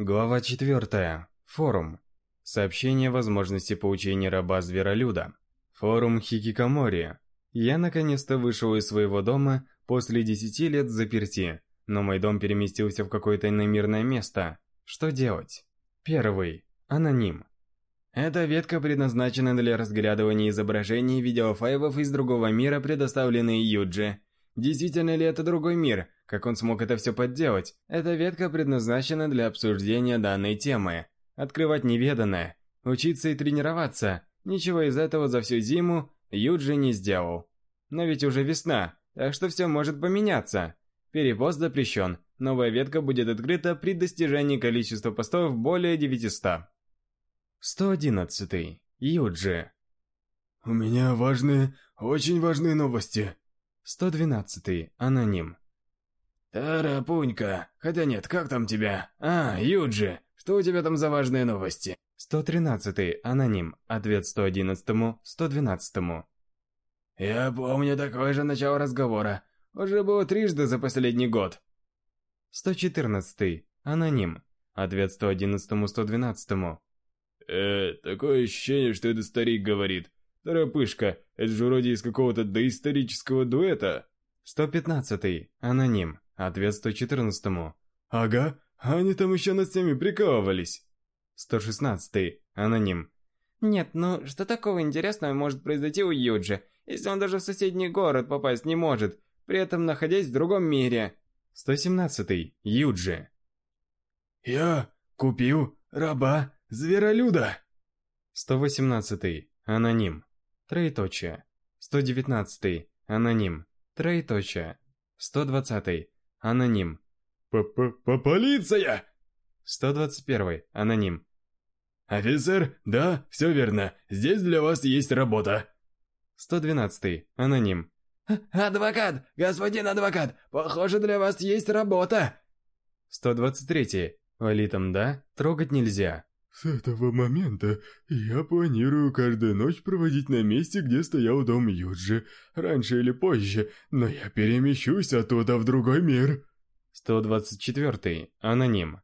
Глава 4. Форум. Сообщение возможности получения раба-зверолюда. Форум Хикикамори. Я наконец-то вышел из своего дома после 10 лет взаперти, но мой дом переместился в какое-то иномирное место. Что делать? Первый. Аноним. Эта ветка предназначена для разглядывания изображений и видеофайлов из другого мира, предоставленные Юджи. Действительно ли это другой мир? Как он смог это все подделать? Эта ветка предназначена для обсуждения данной темы. Открывать неведанное, учиться и тренироваться. Ничего из этого за всю зиму Юджи не сделал. Но ведь уже весна, так что все может поменяться. Перепост запрещен. Новая ветка будет открыта при достижении количества постов более 900. 111. Юджи. У меня важные, очень важные новости. 112. Аноним. Тарапунька. Хотя нет, как там тебя? А, Юджи. Что у тебя там за важные новости? 113. Аноним. Ответ 111. 112. Я помню такое же начало разговора. Уже было трижды за последний год. 114. Аноним. Ответ 111. 112. Э, такое ощущение, что это старик говорит. Торопышка, это же вроде из какого-то доисторического дуэта. 115. Аноним. Ответ 114. Ага, они там еще над всеми прикалывались. 116. Аноним. Нет, ну что такого интересного может произойти у Юджи, если он даже в соседний город попасть не может, при этом находясь в другом мире? 117. Юджи. Я купил раба зверолюда. 118. Аноним. Троеточие. 119. Аноним. Троеточие. 120. Аноним. П-п-п полиция! 121. Аноним. Офицер, да, все верно. Здесь для вас есть работа. 112. Аноним. Адвокат, господин адвокат, похоже, для вас есть работа. 123. Валитам да, трогать нельзя. С этого момента я планирую каждую ночь проводить на месте, где стоял дом Юджи, раньше или позже, но я перемещусь оттуда в другой мир. 124. Аноним.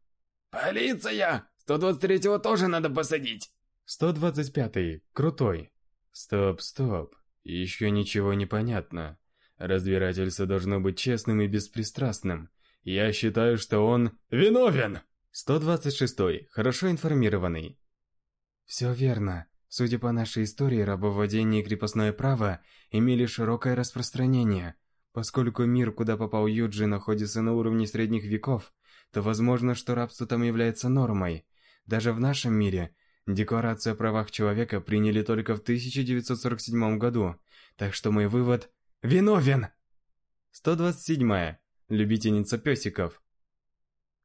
Полиция! 123-го тоже надо посадить. 125. Крутой. Стоп, стоп. Еще ничего не понятно. Разбирательство должно быть честным и беспристрастным. Я считаю, что он виновен. 126. Хорошо информированный. Все верно. Судя по нашей истории, рабовладение и крепостное право имели широкое распространение. Поскольку мир, куда попал Юджи, находится на уровне средних веков, то возможно, что рабство там является нормой. Даже в нашем мире Декларацию о правах человека приняли только в 1947 году, так что мой вывод – виновен! 127. Любительница песиков.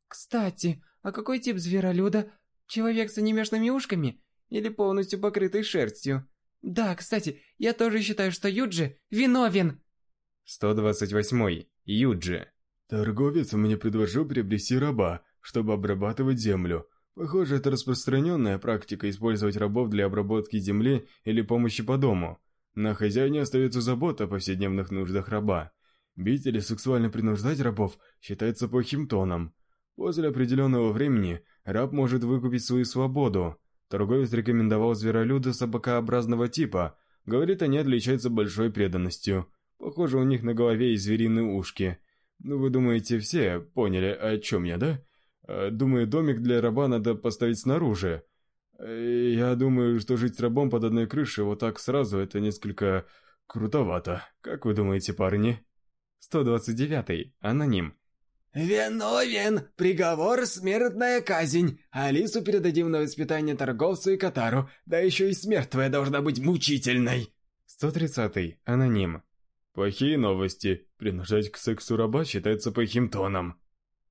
Кстати, а какой тип зверолюда? Человек с анимешными ушками или полностью покрытый шерстью? Да, кстати, я тоже считаю, что Юджи виновен. 128. Юджи. Торговец мне предложил приобрести раба, чтобы обрабатывать землю. Похоже, это распространенная практика использовать рабов для обработки земли или помощи по дому. На хозяине остается забота о повседневных нуждах раба. Бить или сексуально принуждать рабов считается плохим тоном. После определенного времени раб может выкупить свою свободу. Торговец рекомендовал зверолюда собакообразного типа. Говорит, они отличаются большой преданностью. Похоже, у них на голове есть звериные ушки. Ну, вы думаете, все поняли, о чем я, да? Э, думаю, домик для раба надо поставить снаружи. Э, я думаю, что жить с рабом под одной крышей вот так сразу это несколько крутовато. Как вы думаете, парни? 129. Аноним. «Виновен! Приговор – смертная казнь! Алису передадим на воспитание торговцу и Катару, да еще и смерть твоя должна быть мучительной!» 130. Аноним. Плохие новости. Принуждать к сексу раба считается плохим тоном.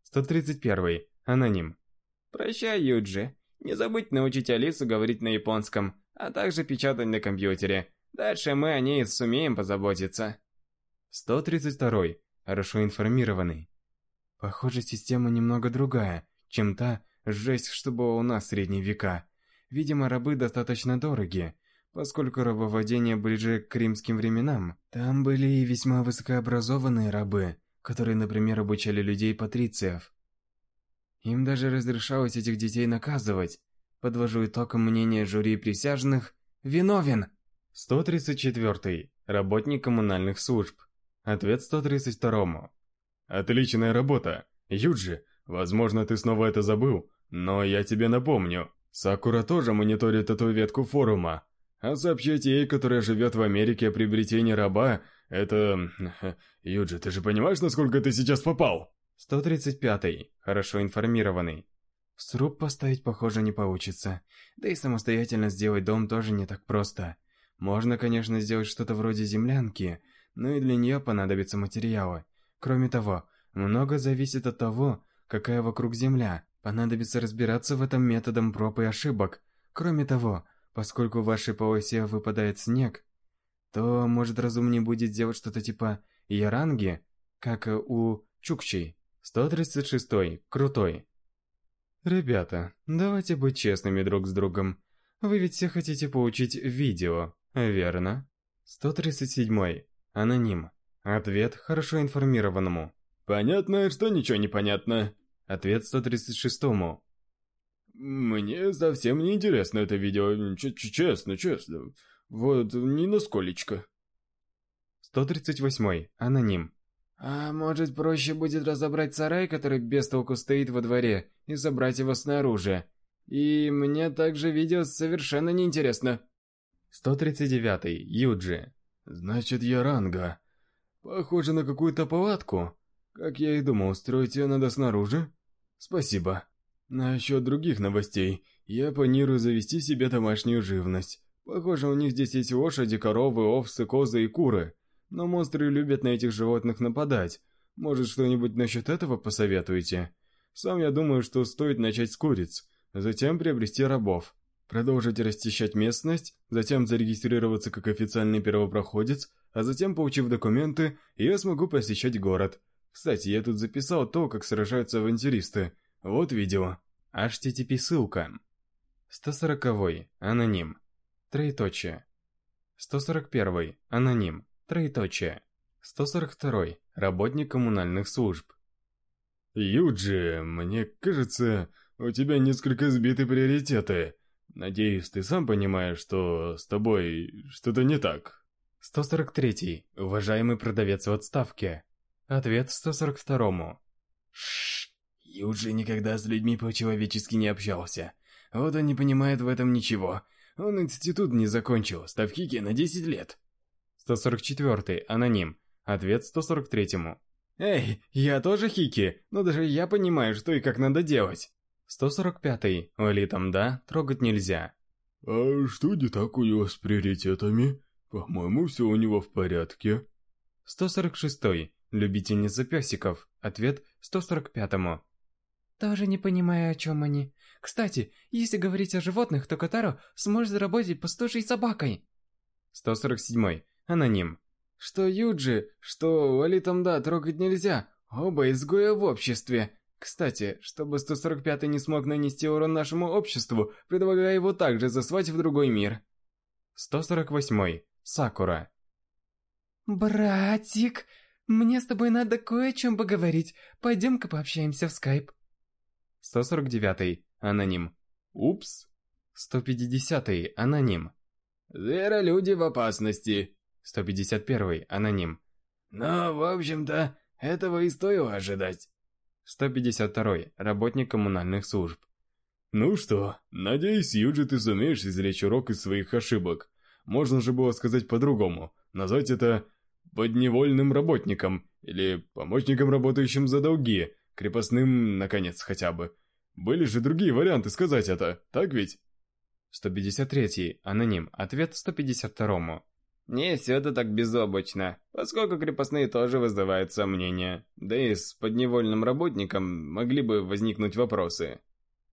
131. Аноним. «Прощай, Юджи. Не забудь научить Алису говорить на японском, а также печатать на компьютере. Дальше мы о ней сумеем позаботиться». 132. Хорошо информированный. Похоже, система немного другая, чем та жесть, что была у нас в средние века. Видимо, рабы достаточно дороги, поскольку рабовладение ближе к римским временам. Там были и весьма высокообразованные рабы, которые, например, обучали людей патрициев. Им даже разрешалось этих детей наказывать. Подвожу итогом мнения жюри присяжных. Виновен! 134. Работник коммунальных служб. Ответ 132. Отличная работа. Юджи, возможно, ты снова это забыл, но я тебе напомню. Сакура тоже мониторит эту ветку форума. А сообщить ей, которая живет в Америке о приобретении раба, это... Юджи, ты же понимаешь, насколько ты сейчас попал? 135. Хорошо информированный. Сруб поставить, похоже, не получится. Да и самостоятельно сделать дом тоже не так просто. Можно, конечно, сделать что-то вроде землянки, но и для нее понадобятся материалы. Кроме того, много зависит от того, какая вокруг земля. Понадобится разбираться в этом методом проб и ошибок. Кроме того, поскольку в вашей полосе выпадает снег, то, может, разумнее будет сделать что-то типа яранги, как у чукчей. 136. Крутой. Ребята, давайте быть честными друг с другом. Вы ведь все хотите получить видео, верно? 137. Аноним. Ответ хорошо информированному. Понятно, что ничего не понятно. Ответ 136-му. Мне совсем не интересно это видео, Ч честно, честно. Вот, ни на сколечко. 138. Аноним. А может проще будет разобрать сарай, который без толку стоит во дворе, и забрать его снаружи. И мне также видео совершенно неинтересно. 139. Юджи. Значит, Яранга. Похоже на какую-то палатку. Как я и думал, строить ее надо снаружи. Спасибо. Насчет других новостей. Я планирую завести себе домашнюю живность. Похоже, у них здесь есть лошади, коровы, овцы, козы и куры. Но монстры любят на этих животных нападать. Может, что-нибудь насчет этого посоветуете? Сам я думаю, что стоит начать с куриц, затем приобрести рабов, продолжить расчищать местность, затем зарегистрироваться как официальный первопроходец, а затем, получив документы, я смогу посещать город. Кстати, я тут записал то, как сражаются авантюристы. Вот видео. HTTP ссылка. 140. Аноним. Троеточие. 141. Аноним. Троеточие. 142. Работник коммунальных служб. Юджи, мне кажется, у тебя несколько сбиты приоритеты. Надеюсь, ты сам понимаешь, что с тобой что-то не так. 143. Уважаемый продавец в отставке. Ответ 142. Шш. Юджи никогда с людьми по-человечески не общался. Вот он не понимает в этом ничего. Он институт не закончил, став хики на 10 лет. 144. Аноним. Ответ 143-му. Эй, я тоже хики, но даже я понимаю, что и как надо делать. 145. Улитам да, трогать нельзя. А что не так у него с приоритетами? По-моему, все у него в порядке. 146. Любительница песиков. Ответ 145-му. Тоже не понимаю, о чем они. Кстати, если говорить о животных, то Катаро сможет заработать пастушей собакой. 147. Аноним. Что Юджи, что Валитам да трогать нельзя. Оба изгоя в обществе. Кстати, чтобы 145 не смог нанести урон нашему обществу, предлагаю его также заслать в другой мир. 148. Сакура. Братик, мне с тобой надо кое о чем поговорить. Пойдем-ка пообщаемся в скайп. 149. Аноним. Упс. 150. Аноним. Зверолюди в опасности. 151. Аноним. Ну, в общем-то, этого и стоило ожидать. 152. Работник коммунальных служб. Ну что, надеюсь, Юджи, ты сумеешь извлечь урок из своих ошибок. Можно же было сказать по-другому. Назвать это подневольным работником или помощником, работающим за долги, крепостным, наконец, хотя бы. Были же другие варианты сказать это, так ведь? 153. Аноним. Ответ 152. Не все это так безоблачно, поскольку крепостные тоже вызывают сомнения. Да и с подневольным работником могли бы возникнуть вопросы.